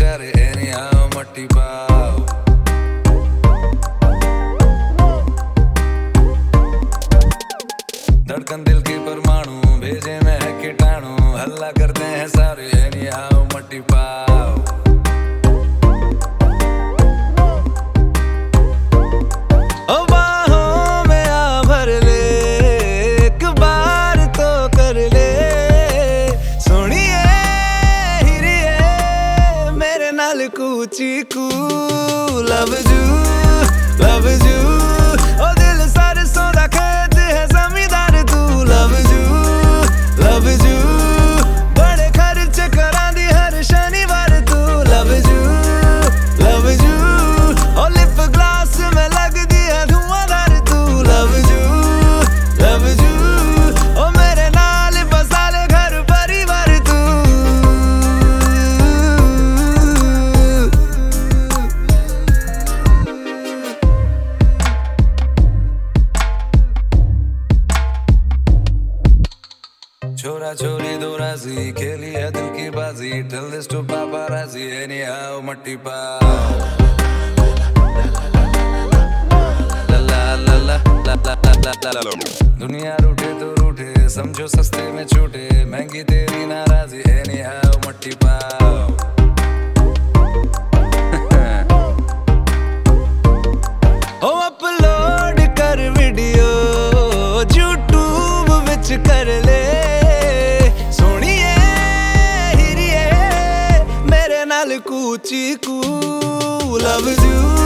ਸ਼ਹਿਰੇ ਇਹਨਿਆ ਮੱਟੀ ਪਾਓ धड़कन दिल की परमाणु भेजे में है कीटाणु हल्ला करते हैं सारे मट्टी पाओ Gucci cool. Love you, love you. छोरा छोरी दो राज़ी खेली है दिल की बाजी टेल दिस टू पापा राज़ी एनी हाउ मट्टी पा। दुनिया रूठे तो रूठे, समझो सस्ते में छूटे, महँगी तेरी नाराजी एनी हाउ मट्टी पा। Gucci cool, loves you.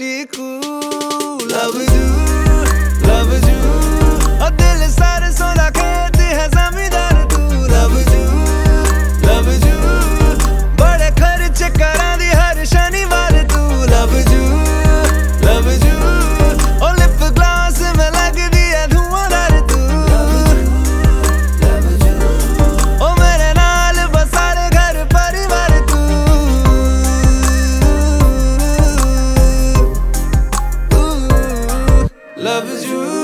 Love is Love is you.